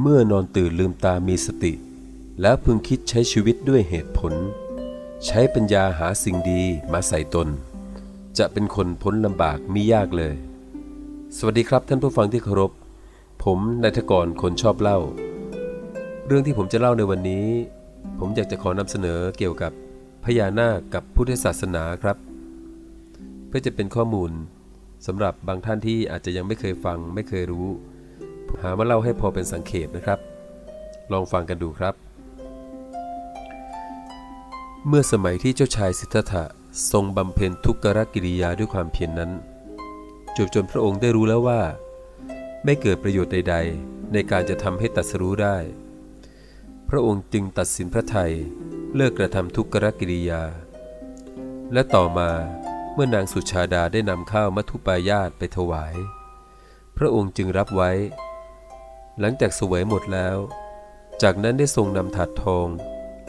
เมื่อนอนตื่นลืมตามีสติ แล้วพึงคิดใช้ชีวิตด้วยเหตุผล ใช้ปัญญาหาสิ่งดีมาใส่ตน จะเป็นคนพ้นลำบากมิยากเลย สวัสดีครับท่านผู้ฟังที่เคารพ ผมนายทกรคนชอบเล่า เรื่องที่ผมจะเล่าในวันนี้ ผมอยากจะขอนำเสนอเกี่ยวกับพญานาคกับพุทธศาสนาครับ เพื่อจะเป็นข้อมูลสำหรับบางท่านที่อาจจะยังไม่เคยฟังไม่เคยรู้ หามาเล่าให้พอเป็นสังเขปนะครับ ลองฟังกันดูครับ เมื่อสมัยที่เจ้าชายสิทธัตถะทรงบำเพ็ญทุกขกิริยาด้วยความเพียรนนั้นจบจนพระองค์ได้รู้แล้วว่า ไม่เกิดประโยชน์ใด ๆ ในการจะทำให้ตัดสรู้ได้ พระองค์จึงตัดสินพระไทยเลิกกระทำทุกขกิริยา และต่อมาเมื่อนางสุชาดาได้นำข้าวมัทุปายาตไปถวาย พระองค์จึงรับไว้ หลังจากสวยหมดแล้ว จากนั้นได้ทรงนำถาดทอง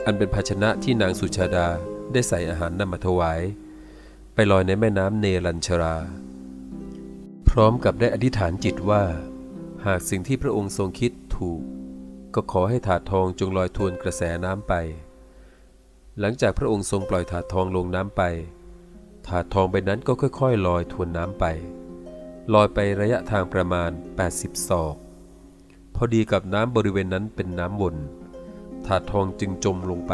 อันเป็นภาชนะที่นางสุชาดาได้ใส่อาหารนำมาถวาย ไปลอยในแม่น้ำเนรัญชรา พร้อมกับได้อธิษฐานจิตว่า หากสิ่งที่พระองค์ทรงคิดถูก ก็ขอให้ถาดทองจงลอยทวนกระแสน้ำไป หลังจากพระองค์ทรงปล่อยถาดทองลงน้ำไป ถาดทองใบนั้นก็ค่อยๆ ลอยทวนน้ำไป ลอยไประยะทางประมาณ 80ศอก พอดีกับน้ำบริเวณนั้นเป็นน้ำวนถาดทองจึงจมลงไป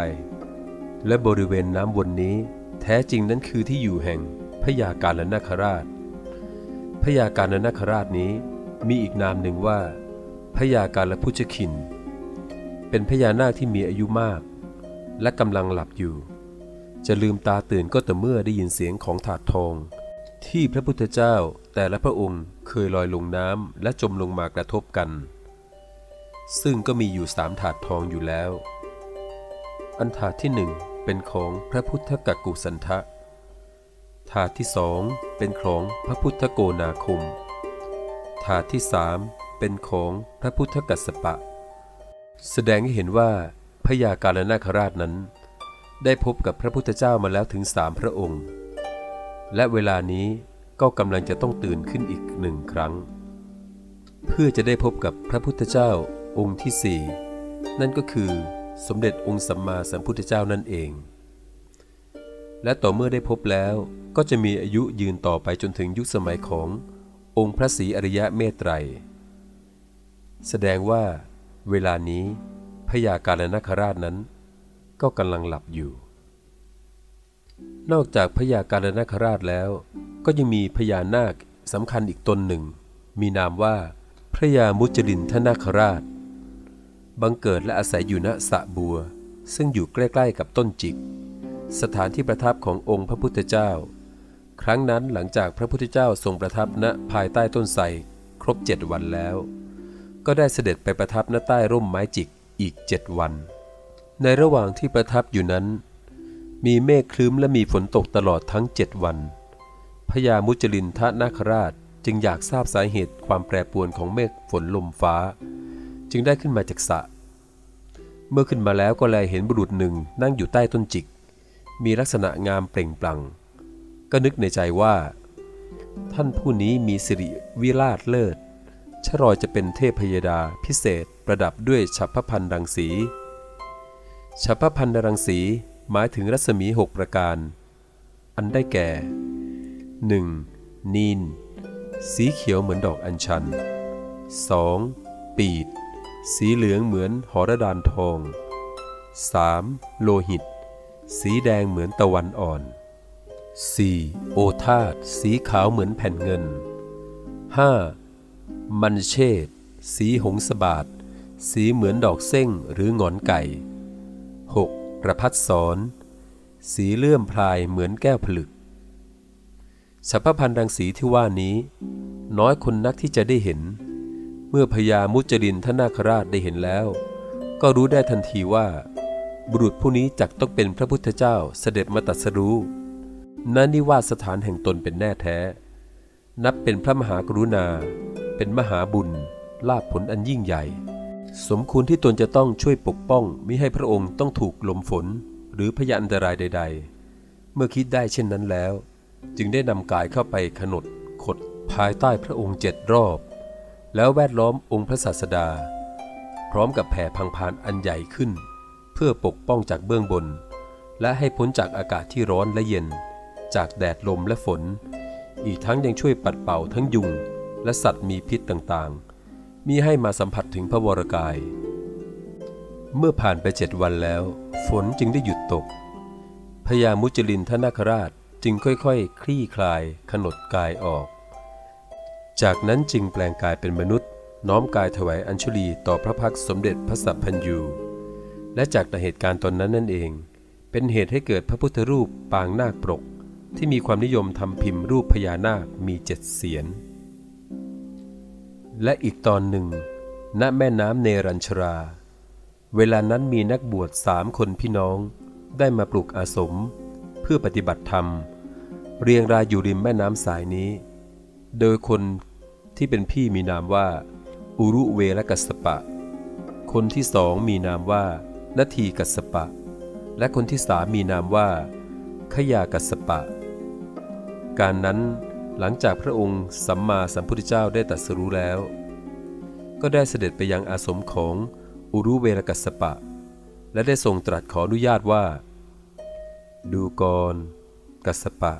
และบริเวณน้ำวนนี้ แท้จริงนั้นคือที่อยู่แห่งพญาการและนาคราชพญาการและนาคราชนี้มีอีกนามหนึ่งว่าพญาการและพุชคิน เป็นพญานาคที่มีอายุมาก และกำลังหลับอยู่ จะลืมตาตื่นก็แต่เมื่อได้ยินเสียงของถาดทอง ที่พระพุทธเจ้าแต่ละพระองค์เคยลอยลงน้ำและจมลงมากระทบกัน ซึ่งก็มีอยู่สามถาดทองอยู่แล้ว อันถาดที่หนึ่งเป็นของพระพุทธกักกุสันทะ ถาดที่สองเป็นของพระพุทธโกนาคม ถาดที่สามเป็นของพระพุทธกัสสปะ แสดงให้เห็นว่าพญาการนาคราชนั้น ได้พบกับพระพุทธเจ้ามาแล้วถึงสามพระองค์ และเวลานี้ก็กำลังจะต้องตื่นขึ้นอีกหนึ่งครั้ง เพื่อจะได้พบกับพระพุทธเจ้า องค์ที่สี่นั่นก็คือสมเด็จองค์สัมมาสัมพุทธเจ้านั่นเอง และต่อเมื่อได้พบแล้วก็จะมีอายุยืนต่อไปจนถึงยุคสมัยขององค์พระศรีอริยะเมตไตร แสดงว่าเวลานี้พญาการนคราชนั้น ก็กำลังหลับอยู่ นอกจากพญาการนคราชแล้ว ก็ยังมีพญานาคสำคัญอีกตนหนึ่ง มีนามว่าพระยามุจลินทนาคราช บังเกิดและอาศัยอยู่ณสะบัว ซึ่งอยู่ใกล้ ๆ กับต้นจิก สถานที่ประทับขององค์พระพุทธเจ้า ครั้งนั้นหลังจากพระพุทธเจ้าทรงประทับณภายใต้ต้นไทรครบเจ็ดวันแล้ว ก็ได้เสด็จไปประทับณใต้ร่มไม้จิกอีกเจ็ดวัน ในระหว่างที่ประทับอยู่นั้น มีเมฆคลึ้มและมีฝนตกตลอดทั้งเจ็ดวันพญามุจลินทนาคราชจึงอยากทราบสาเหตุความแปรปรวนของเมฆฝนลมฟ้า จึงได้ขึ้นมาจากสระ เมื่อขึ้นมาแล้วก็แลเห็นบุรุษหนึ่งนั่งอยู่ใต้ต้นจิก มีลักษณะงามเปล่งปลั่ง ก็นึกในใจว่า ท่านผู้นี้มีสิริวิราชเลิศชรอยจะเป็นเทพพยดาพิเศษประดับด้วยฉับพพันดังสีฉัพพันธรังสีหมายถึงรัศมีหกประการ อันได้แก่ 1. นีน สีเขียวเหมือนดอกอัญชัน 2. ปีด สีเหลืองเหมือนหอระดานทอง 3. โลหิต สีแดงเหมือนตะวันอ่อน 4. โอทาตสีขาวเหมือนแผ่นเงิน 5. มันเชษสีหงสบาดสีเหมือนดอกเส้งหรืองอนไก่ 6. ประพัดสอนสีเลื่อมพลายเหมือนแก้วผลึกสัพพันธ์รังสีที่ว่านี้ น้อยคนนักที่จะได้เห็น เมื่อพญามุจลินทนาคราชได้เห็นแล้ว ก็รู้ได้ทันทีว่า บุรุษผู้นี้จักต้องเป็นพระพุทธเจ้าเสด็จมาตัดสรู้นั่นนิวาสถานแห่งตนเป็นแน่แท้ นับเป็นพระมหากรุณา เป็นมหาบุญ ลาภผลอันยิ่งใหญ่ สมควรที่ตนจะต้องช่วยปกป้องมิให้พระองค์ต้องถูกลมฝน หรือพยาอันตรายใด ๆ เมื่อคิดได้เช่นนั้นแล้ว จึงได้นำกายเข้าไปขนดขดภายใต้พระองค์เจ็ดรอบ แล้วแวดล้อมองค์พระศาสดา พร้อมกับแผ่พังพานอันใหญ่ขึ้น เพื่อปกป้องจากเบื้องบน และให้พ้นจากอากาศที่ร้อนและเย็น จากแดดลมและฝน อีกทั้งยังช่วยปัดเป่าทั้งยุง และสัตว์มีพิษต่างๆ มีให้มาสัมผัสถึงพระวรกาย เมื่อผ่านไปเจ็ดวันแล้ว ฝนจึงได้หยุดตกพญามุจลินทนาคราชจึงค่อยๆคคลี่คลายขนดกายออก จากนั้นจึงแปลงกายเป็นมนุษย์ น้อมกายถวายอัญชุลีต่อพระพักสมเด็จพระสัพพัญยูและจากเหตุการณ์ตอนนั้นนั่นเอง เป็นเหตุให้เกิดพระพุทธรูปปางนาคปรก ที่มีความนิยมทำพิมพ์รูปพญานาคมีเจ็ดเสียน และอีกตอนหนึ่ง ณแม่น้ำเนรัญชรา เวลานั้นมีนักบวชสามคนพี่น้อง ได้มาปลูกอาสม เพื่อปฏิบัติธรรม เรียงรายอยู่ริมแม่น้ำสายนี้ โดยคนที่เป็นพี่มีนามว่า อุรุเวลกัสปะ คนที่สองมีนามว่านาทีกัสปะ และคนที่สามมีนามว่า ขยากัสปะ การนั้นหลังจากพระองค์สัมมาสัมพุทธเจ้าได้ตรัสรู้แล้ว ก็ได้เสด็จไปยังอาสมของอุรุเวลกัสปะ และได้ทรงตรัสขออนุญาตว่า ดูกรกัสปะ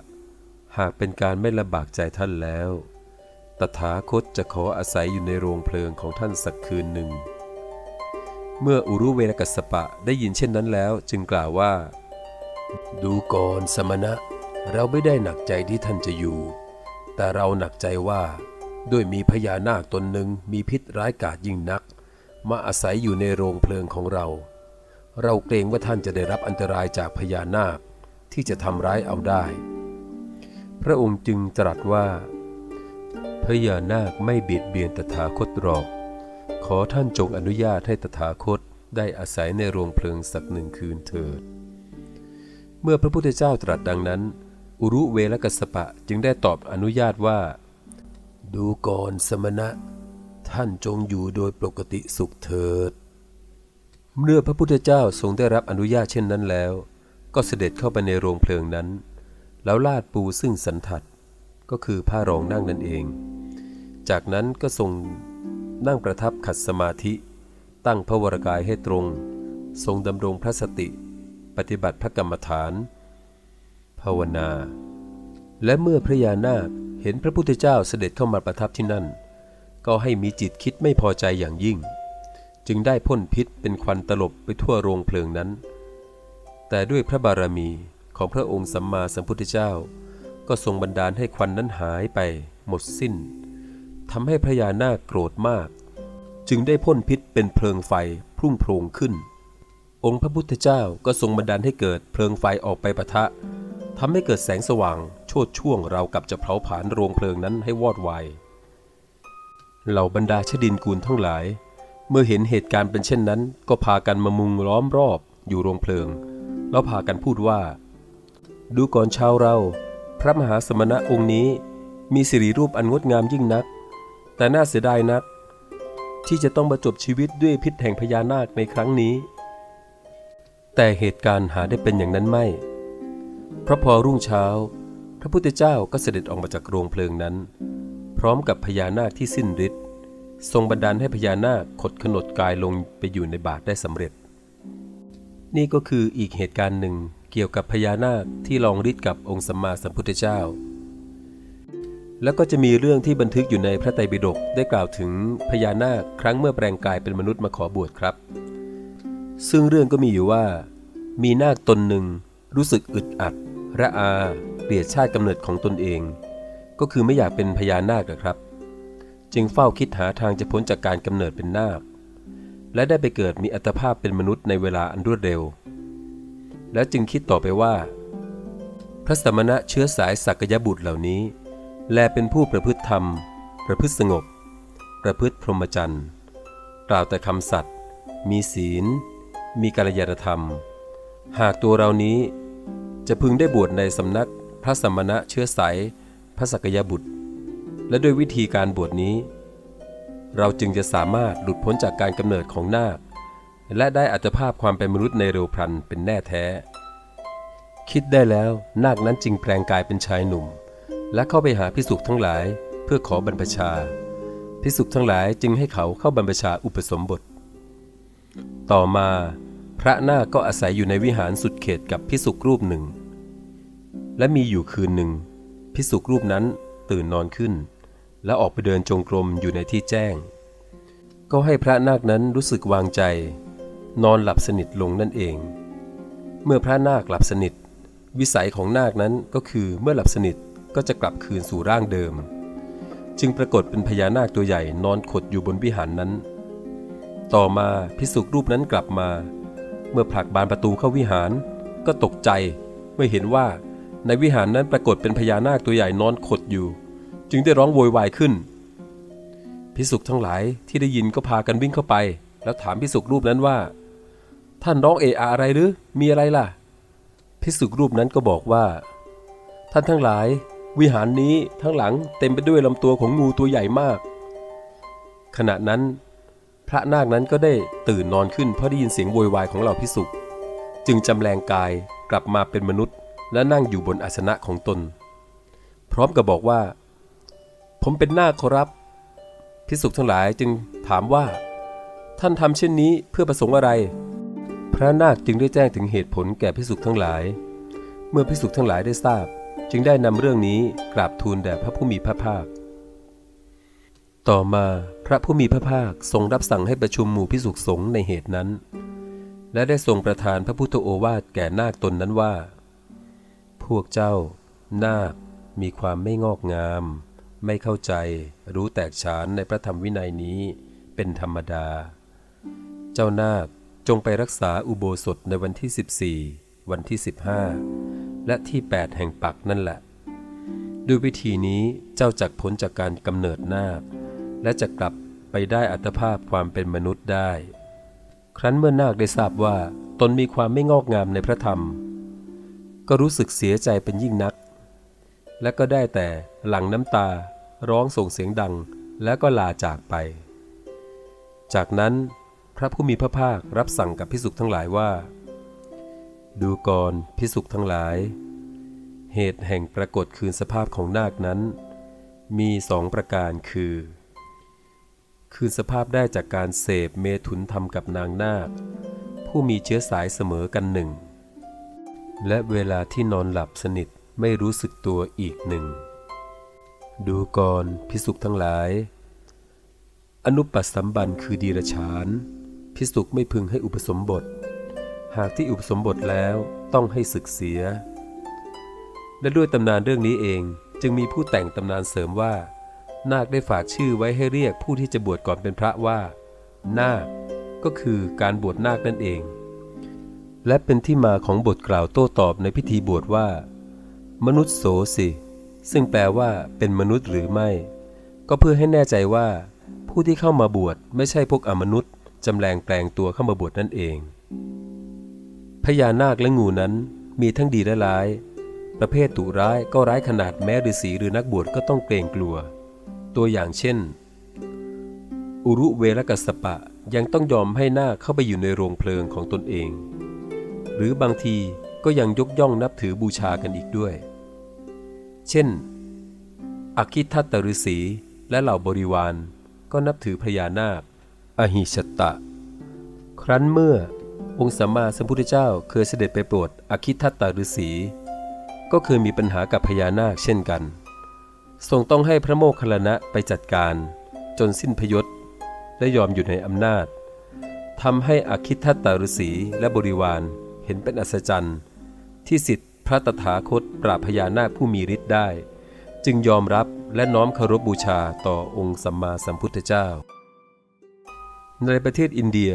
หากเป็นการไม่ลำบากใจท่านแล้ว ตถาคตจะขออาศัยอยู่ในโรงเพลิงของท่านสักคืนหนึ่ง เมื่ออุรุเวลกัสปะได้ยินเช่นนั้นแล้วจึงกล่าวว่า ดูก่อนสมณะ เราไม่ได้หนักใจที่ท่านจะอยู่ แต่เราหนักใจว่าด้วยมีพญานาคตนหนึ่งมีพิษร้ายกาจยิ่งนัก มาอาศัยอยู่ในโรงเพลิงของเรา เราเกรงว่าท่านจะได้รับอันตรายจากพญานาคที่จะทำร้ายเอาได้ พระองค์จึงตรัสว่า พญานาคไม่เบียดเบียนตถาคตหรอก ขอท่านจงอนุญาตให้ตถาคตได้อาศัยในโรงเพลิงสักหนึ่งคืนเถิด เมื่อพระพุทธเจ้าตรัสดังนั้น อุรุเวลกัสปะจึงได้ตอบอนุญาตว่า ดูก่อนสมณะ ท่านจงอยู่โดยปกติสุขเถิด เมื่อพระพุทธเจ้าทรงได้รับอนุญาตเช่นนั้นแล้ว ก็เสด็จเข้าไปในโรงเพลิงนั้น แล้วลาดปูซึ่งสันทัดก็คือผ้ารองนั่งนั่นเอง จากนั้นก็ทรงนั่งประทับขัดสมาธิ ตั้งพระวรกายให้ตรง ทรงดำรงพระสติ ปฏิบัติพระกรรมฐาน ภาวนา และเมื่อพระยานาคเห็นพระพุทธเจ้าเสด็จเข้ามาประทับที่นั่น ก็ให้มีจิตคิดไม่พอใจอย่างยิ่ง จึงได้พ่นพิษเป็นควันตลบไปทั่วโรงเพลิงนั้น แต่ด้วยพระบารมี ของพระองค์สัมมาสัมพุทธเจ้า ก็ทรงบันดาลให้ควันนั้นหายไป หมดสิ้นทำให้พระยานาคโกรธมาก จึงได้พ่นพิษเป็นเพลิงไฟพุ่งโพลงขึ้น องค์พระพุทธเจ้าก็ทรงบันดาลให้เกิดเพลิงไฟออกไปปะทะทำให้เกิดแสงสว่าง โชดช่วงเรากับจะเผาผลาญโรงเพลิงนั้นให้วอดวายเหล่าบรรดาชดินกูลทั้งหลาย เมื่อเห็นเหตุการณ์เป็นเช่นนั้น ก็พากันมามุงล้อมรอบอยู่โรงเพลิง แล้วพากันพูดว่า ดูก่อนชาวเรา พระมหาสมณะองค์นี้ มีสิริรูปอันงดงามยิ่งนัก แต่น่าเสียดายนัก ที่จะต้องมาจบชีวิตด้วยพิษแห่งพญานาคในครั้งนี้ แต่เหตุการณ์หาได้เป็นอย่างนั้นไม่ เพราะพอรุ่งเช้า พระพุทธเจ้าก็เสด็จออกมาจากโรงเพลิงนั้น พร้อมกับพญานาคที่สิ้นฤทธิ์ทรงบันดาลให้พญานาคขดขนดกายลงไปอยู่ในบาทได้สำเร็จ นี่ก็คืออีกเหตุการณ์หนึ่ง เกี่ยวกับพญานาคที่ลองฤทธิ์กับองค์สัมมาสัมพุทธเจ้า แล้วก็จะมีเรื่องที่บันทึกอยู่ในพระไตรปิฎกได้กล่าวถึงพญานาคครั้งเมื่อแปลงกายเป็นมนุษย์มาขอบวชครับ ซึ่งเรื่องก็มีอยู่ว่า มีนาคตนหนึ่งรู้สึกอึดอัด ระอาเกลียดชาติกำเนิดของตนเอง ก็คือไม่อยากเป็นพญานาคนะครับ จึงเฝ้าคิดหาทางจะพ้นจากการกำเนิดเป็นนาคและได้ไปเกิดมีอัตภาพเป็นมนุษย์ในเวลาอันรวดเร็ว แล้วจึงคิดต่อไปว่า พระสมณะเชื้อสายสักยบุตรเหล่านี้ แลเป็นผู้ประพฤติธรรม ประพฤติสงบ ประพฤติพรหมจรรย์กล่าวแต่คำสัตย์มีศีล มีกัลยาณธรรม หากตัวเรานี้จะพึงได้บวชในสำนักพระสมณะเชื้อสายพระสักยบุตร และด้วยวิธีการบวชนี้ เราจึงจะสามารถหลุดพ้นจากการกำเนิดของนาค และได้อัตภาพความเป็นมนุษย์ในเร็วพลันเป็นแน่แท้ คิดได้แล้วนาคนั้นจึงแปลงกายเป็นชายหนุ่ม และเข้าไปหาพิสุทั้งหลายเพื่อขอบรรพชาพิสุทั้งหลายจึงให้เขาเข้าบรรพชาอุปสมบท ต่อมาพระนาคก็อาศัยอยู่ในวิหารสุดเขตกับพิสุกรูปหนึ่ง และมีอยู่คืนหนึ่งพิสุกรูปนั้นตื่นนอนขึ้น และออกไปเดินจงกรมอยู่ในที่แจ้ง ก็ให้พระนาคนั้นรู้สึกวางใจ นอนหลับสนิทลงนั่นเอง เมื่อพระนาคหลับสนิท วิสัยของนาคนั้นก็คือเมื่อหลับสนิทก็จะกลับคืนสู่ร่างเดิม จึงปรากฏเป็นพญานาคตัวใหญ่นอนขดอยู่บนวิหารนั้น ต่อมาพิสุกรูปนั้นกลับมา เมื่อผลักบานประตูเข้าวิหาร ก็ตกใจเมื่อเห็นว่าในวิหารนั้นปรากฏเป็นพญานาคตัวใหญ่นอนขดอยู่ จึงได้ร้องโวยวายขึ้นพิสุกทั้งหลายที่ได้ยินก็พากันวิ่งเข้าไป แล้วถามพิสุกรูปนั้นว่า ท่านร้องเอะอะอะไรหรือ มีอะไรล่ะ พิสุกรูปนั้นก็บอกว่า ท่านทั้งหลาย วิหารนี้ทั้งหลังเต็มไปด้วยลำตัวของงูตัวใหญ่มาก ขณะนั้น พระนาคนั้นก็ได้ตื่นนอนขึ้นเพราะได้ยินเสียงโวยวายของเหล่าพิสุกจึงจำแรงกายกลับมาเป็นมนุษย์ และนั่งอยู่บนอาสนะของตน พร้อมกับบอกว่า ผมเป็นนาคขอรับพิสุกทั้งหลายจึงถามว่า ท่านทำเช่นนี้เพื่อประสงค์อะไร ระนาคจึงได้แจ้งถึงเหตุผลแก่พิสุกทั้งหลาย เมื่อพิสุกทั้งหลายได้ทราบ จึงได้นำเรื่องนี้กราบทูลแด่พระผู้มีพระภาค ต่อมาพระผู้มีพระภาคทรงรับสั่งให้ประชุมหมู่พิสุกสงฆ์ในเหตุนั้น และได้ทรงประทานพระพุทธโอวาทแก่นาคตนนั้นว่า พวกเจ้า นาคมีความไม่งอกงาม ไม่เข้าใจ รู้แตกฉานในพระธรรมวินัยนี้เป็นธรรมดา เจ้านาค จงไปรักษาอุโบสถในวันที่ 14 วันที่ 15 และที่ 8 แห่งปักนั่นแหละ ด้วยวิธีนี้เจ้าจักพ้นจากการกำเนิดนาค และจะกลับไปได้อัตภาพความเป็นมนุษย์ได้ ครั้นเมื่อนาคได้ทราบว่าตนมีความไม่งอกงามในพระธรรม ก็รู้สึกเสียใจเป็นยิ่งนัก และก็ได้แต่หลั่งน้ำตา ร้องส่งเสียงดัง แล้วก็ลาจากไป จากนั้น ระผู้มีพระภาครับสั่งกับพิสุทั้งหลายว่า ดูก่อนพิสุทั้งหลาย เหตุแห่งปรากฏคืนสภาพของนาคนั้น มีสองประการคือ คืนสภาพได้จากการเสพเมถุนธรรมกับนางนาค ผู้มีเชื้อสายเสมอกันหนึ่ง และเวลาที่นอนหลับสนิทไม่รู้สึกตัวอีกหนึ่ง ดูก่อนพิสุทั้งหลาย อนุปัสสัมบันคือดีรฉาน พิสุไม่พึงให้อุปสมบท หากที่อุปสมบทแล้วต้องให้ศึกเสีย และด้วยตำนานเรื่องนี้เองจึงมีผู้แต่งตำนานเสริมว่า นาคได้ฝากชื่อไว้ให้เรียกผู้ที่จะบวชก่อนเป็นพระว่า นาค ก็คือการบวชนาคนั่นเอง และเป็นที่มาของบทกล่าวโต้ตอบในพิธีบวชว่า มนุษย์โสสิ ซึ่งแปลว่าเป็นมนุษย์หรือไม่ ก็เพื่อให้แน่ใจว่า ผู้ที่เข้ามาบวชไม่ใช่พวกอมนุษย์ จำแรงแปลงตัวเข้ามาบวชนั่นเอง พญานาคและงูนั้นมีทั้งดีและร้าย ประเภทตุร้ายก็ร้ายขนาดแม้ฤาษีหรือนักบวชก็ต้องเกรงกลัว ตัวอย่างเช่น อุรุเวรกัสปะยังต้องยอมให้นาคเข้าไปอยู่ในโรงเพลิงของตนเอง หรือบางทีก็ยังยกย่องนับถือบูชากันอีกด้วย เช่น อคิทัตตฤษีและเหล่าบริวารก็นับถือพญานาค อหิชตะ ครั้นเมื่อองค์สัมมาสัมพุทธเจ้าเคยเสด็จไปโปรดอคิทัตตฤษีก็เคยมีปัญหากับพญานาคเช่นกัน ทรงต้องให้พระโมคคัลลานะไปจัดการ จนสิ้นพยศและยอมอยู่ในอำนาจทำให้อคิทัตตฤษีและบริวารเห็นเป็นอัศจรรย์ ที่สิทธิพระตถาคตปราบพญานาคผู้มีฤทธิ์ได้ จึงยอมรับและน้อมเคารพบบูชาต่อองค์สัมมาสัมพุทธเจ้า ในประเทศอินเดีย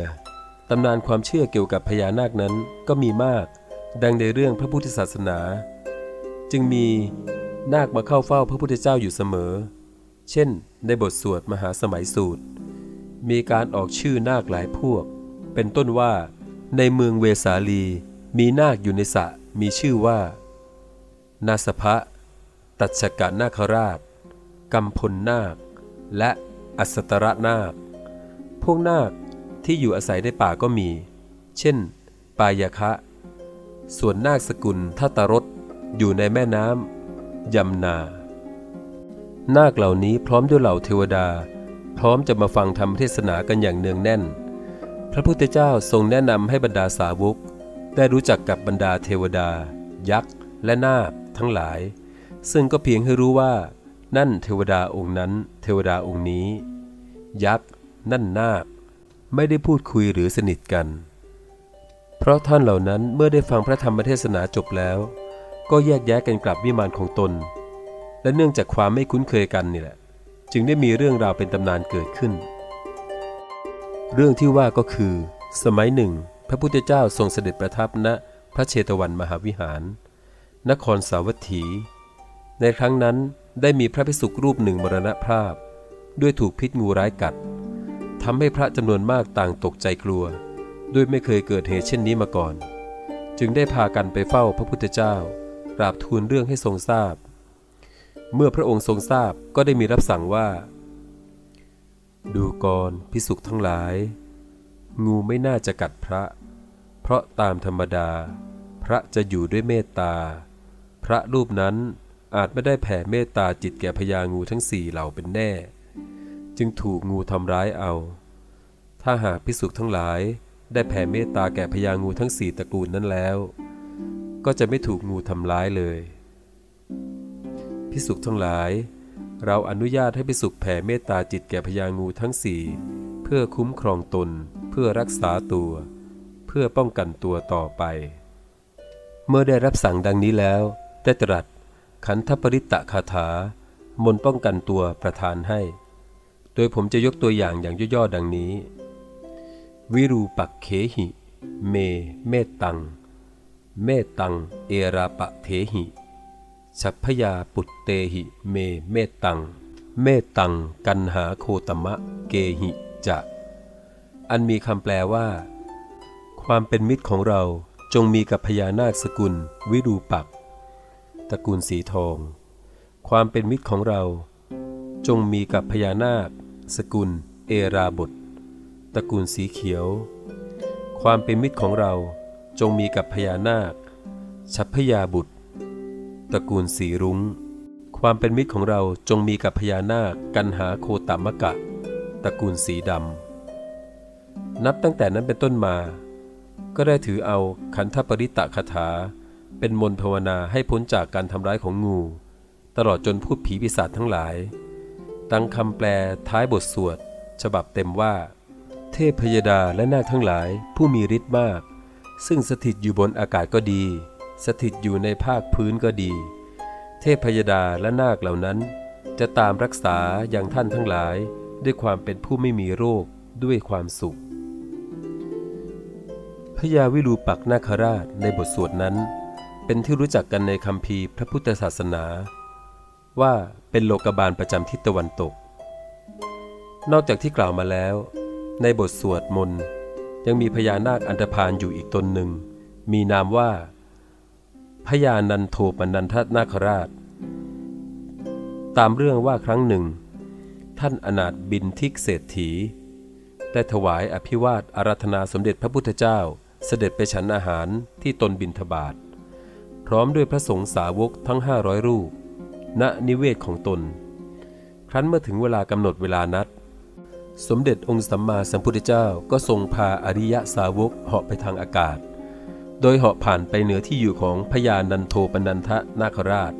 ตำนานความเชื่อเกี่ยวกับพญานาคนั้นก็มีมาก ดังในเรื่องพระพุทธศาสนา จึงมีนาคมาเข้าเฝ้าพระพุทธเจ้าอยู่เสมอ เช่น ในบทสวดมหาสมัยสูตร มีการออกชื่อนาคหลายพวก เป็นต้นว่า ในเมืองเวสาลี มีนาคอยู่ในสระมีชื่อว่า นาสภะตัชกะนาคราชกัมพลนาค และอัสตระนาค พวกนาคที่อยู่อาศัยในป่าก็มี เช่น ปายคะ ส่วนนาคสกุลทัตรสอยู่ในแม่น้ำยำนา นาคเหล่านี้พร้อมด้วยเหล่าเทวดา พร้อมจะมาฟังธรรมเทศนากันอย่างเนืองแน่นพพระพุทธเจ้าทรงแนะนำให้บรรดาสาวก ได้รู้จักกับบรรดาเทวดา ยักษ์ และนาคทั้งหลาย ซึ่งก็เพียงให้รู้ว่า นั่นเทวดาองค์นั้น เทวดาองค์นี้ ยักษ์ นั่นนาค ไม่ได้พูดคุยหรือสนิทกัน เพราะท่านเหล่านั้นเมื่อได้ฟังพระธรรมเทศนาจบแล้ว ก็แยกแยะกันกลับวิมานของตน และเนื่องจากความไม่คุ้นเคยกันนี่แหละ จึงได้มีเรื่องราวเป็นตำนานเกิดขึ้น เรื่องที่ว่าก็คือ สมัยหนึ่ง พระพุทธเจ้าทรงเสด็จประทับณพระเชตวันมหาวิหาร นครสาวัตถี ในครั้งนั้นได้มีพระภิกษุรูปหนึ่งมรณภาพ ด้วยถูกพิษงูร้ายกัด ทำให้พระจำนวนมากต่างตกใจกลัว ด้วยไม่เคยเกิดเหตุเช่นนี้มาก่อน จึงได้พากันไปเฝ้าพระพุทธเจ้ากราบทูลเรื่องให้ทรงทราบ เมื่อพระองค์ทรงทราบก็ได้มีรับสั่งว่า ดูกรพิสุทั้งหลาย งูไม่น่าจะกัดพระ เพราะตามธรรมดา พระจะอยู่ด้วยเมตตา พระรูปนั้นอาจไม่ได้แผ่เมตตาจิตแก่พญางูทั้งสี่เหล่าเป็นแน่ จึงถูกงูทำร้ายเอา ถ้าหากพิสุกทั้งหลายได้แผ่เมตตาแก่พญางูทั้งสี่ตระกูลนั้นแล้ว ก็จะไม่ถูกงูทำร้ายเลย พิสุกทั้งหลาย เราอนุญาตให้พิสุกแผ่เมตตาจิตแก่พญางูทั้งสี่เพื่อคุ้มครองตน เพื่อรักษาตัว เพื่อป้องกันตัวต่อไป เมื่อได้รับสั่งดังนี้แล้วได้ตรัสขันธปริตตะคาถามนป้องกันตัวประทานให้ โดยผมจะยกตัวอย่างอย่างย่อๆดังนี้ วิรูปักเขหิ เม เมตัง เมตัง เอราปะเทหิชัพยาปุตเตหิ เม เมตัง เมตตัง กันหาโคตมะ เกหิจะ อันมีคำแปลว่า ความเป็นมิตรของเราจงมีกับพญานาคสกุล วิรูปัก ตระกูลสีทอง ความเป็นมิตรของเรา จงมีกับพญานาค สกุล เอราบทตระกูลสีเขียว ความเป็นมิตรของเราจงมีกับพญานาค ชัพพยาบุตรตระกูลสีรุง้ง ความเป็นมิตรของเราจงมีกับพญานาคกันหาโคตามะกะตระกูลสีดำ นับตั้งแต่นั้นเป็นต้นมา ก็ได้ถือเอาขันธปริตะคาถา เป็นมนภาวนาให้พ้นจากการทำร้ายของงู ตลอดจนพูดผีปีศาจทั้งหลาย ตั้งคำแปลท้ายบทสวด ฉบับเต็มว่า เทพพยดาและนาคทั้งหลายผู้มีฤทธิ์มาก ซึ่งสถิตอยู่บนอากาศก็ดี สถิตอยู่ในภาคพื้นก็ดี เทพพยดาและนาคเหล่านั้น จะตามรักษาอย่างท่านทั้งหลายด้วยความเป็นผู้ไม่มีโรคด้วยความสุขพญาวิรูปักนาคราชในบทสวดนั้น เป็นที่รู้จักกันในคำพีพระพุทธศาสนา ว่าเป็นโลกบาลประจำทิศตะวันตก นอกจากที่กล่าวมาแล้ว ในบทสวดมนต์ยังมีพญานาคอันธพาลอยู่อีกตนหนึ่ง มีนามว่า พญานันโทปนันทนาคราช ตามเรื่องว่าครั้งหนึ่ง ท่านอนาถบินทิกเศรษฐี ได้ถวายอภิวาทอาราธนาสมเด็จพระพุทธเจ้าเสด็จไปฉันอาหารที่ตนบินทบาท พร้อมด้วยพระสงฆ์สาวกทั้งห้าร้อยรูป ณนิเวศของตน ครั้นเมื่อถึงเวลากำหนดเวลานัด สมเด็จองค์สัมมาสัมพุทธเจ้าก็ทรงพาอริยสาวกเหาะไปทางอากาศ โดยเหาะผ่านไปเหนือที่อยู่ของพญานันโทปนันทนาคราช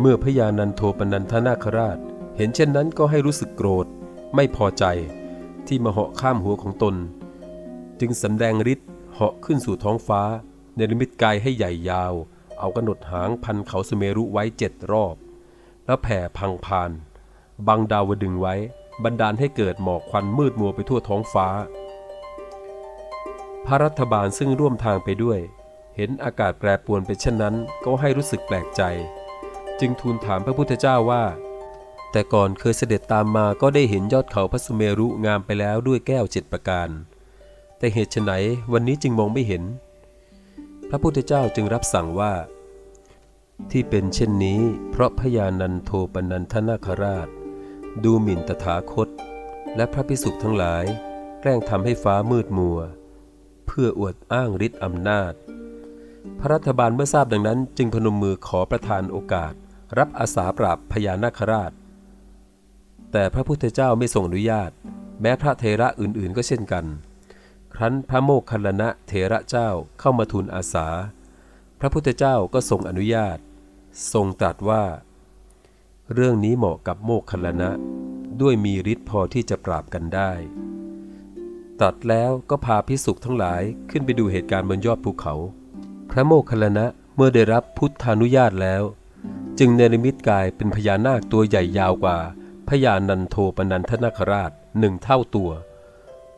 เมื่อพญานันโทปนันทนาคราช เห็นเช่นนั้นก็ให้รู้สึกโกรธ ไม่พอใจ ที่มาเหาะข้ามหัวของตน จึงสำแดงฤทธิ์เหาะขึ้นสู่ท้องฟ้าเนรมิตกายให้ใหญ่ยาว เอากระหนดหางพันเขาสเมรุไว้เจ็ดรอบ แล้วแผ่พังพานบังดาวดึงส์ไว้บันดาลให้เกิดหมอกควันมืดมัวไปทั่วท้องฟ้า พระรัฐบาลซึ่งร่วมทางไปด้วย เห็นอากาศแปรปรวนเป็นเช่นนั้นก็ให้รู้สึกแปลกใจ จึงทูลถามพระพุทธเจ้าว่า แต่ก่อนเคยเสด็จตามมาก็ได้เห็นยอดเขาพระสุเมรุงามไปแล้วด้วยแก้วเจ็ดประการ แต่เหตุไฉนวันนี้จึงมองไม่เห็น พระพุทธเจ้าจึงรับสั่งว่า ที่เป็นเช่นนี้ เพราะพญานันโทปนันทนาคราช ดูหมิ่นตถาคต และพระพิสุทั้งหลาย แกล้งทำให้ฟ้ามืดมัว เพื่ออวดอ้างฤทธิ์อำนาจ พระรัฐบาลเมื่อทราบดังนั้น จึงพนมมือขอประทานโอกาส รับอาสาปราบพญานาคราช แต่พระพุทธเจ้าไม่ทรงอนุญาต แม้พระเทระอื่นๆ ก็เช่นกัน ครั้นพระโมคคัลลนะเถระเจ้าเข้ามาทูลอาสา พระพุทธเจ้าก็ทรงอนุญาต ทรงตรัสว่า เรื่องนี้เหมาะกับโมคคัลนะ ด้วยมีฤทธิ์พอที่จะปราบกันได้ตรัสแล้วก็พาพิสุทั้งหลายขึ้นไปดูเหตุการณ์บนยอดภูเขา พระโมคคลลนะเมื่อได้รับพุทธานุญาตแล้ว จึงเนรมิตกายเป็นพญานาคตัวใหญ่ยาวกว่าพญานันโทปนันทนาคราชหนึ่งเท่าตัว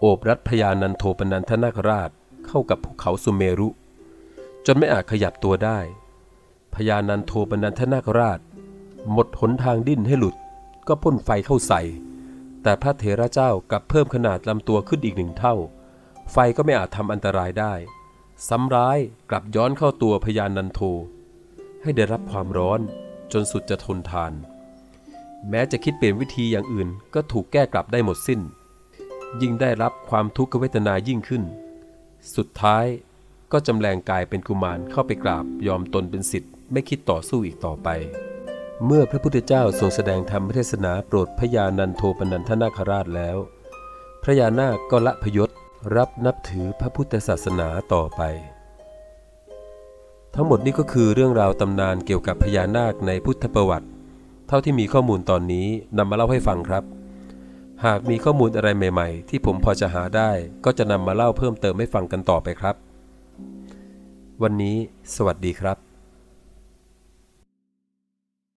โอบรัดพญานันโทปนันทนาคราชเข้ากับภูเขาสุเมรุ จนไม่อาจขยับตัวได้ พญานันโทปนันทนาคราช หมดหนทางดิ้นให้หลุด ก็พ่นไฟเข้าใส่ แต่พระเถระเจ้ากลับเพิ่มขนาดลำตัวขึ้นอีกหนึ่งเท่า ไฟก็ไม่อาจทำอันตรายได้ ซ้ำร้ายกลับย้อนเข้าตัวพญานันโท ให้ได้รับความร้อนจนสุดจะทนทาน แม้จะคิดเปลี่ยนวิธีอย่างอื่นก็ถูกแก้กลับได้หมดสิ้น ยิ่งได้รับความทุกขเวทนายิ่งขึ้น สุดท้ายก็จำแรงกายเป็นกุมารเข้าไปกราบยอมตนเป็นสิทธิ์ ไม่คิดต่อสู้อีกต่อไป เมื่อพระพุทธเจ้าทรงแสดงธรรมเทศนาโปรดพญานันโทปนันทนาคราชแล้ว พระยานาคก็ละพยศรับนับถือพระพุทธศาสนาต่อไป ทั้งหมดนี้ก็คือเรื่องราวตำนานเกี่ยวกับพญานาคในพุทธประวัติ เท่าที่มีข้อมูลตอนนี้นำมาเล่าให้ฟังครับ หากมีข้อมูลอะไรใหม่ ๆ ที่ผมพอจะหาได้ก็จะนำมาเล่าเพิ่มเติมให้ฟังกันต่อไปครับ วันนี้ สวัสดีครับ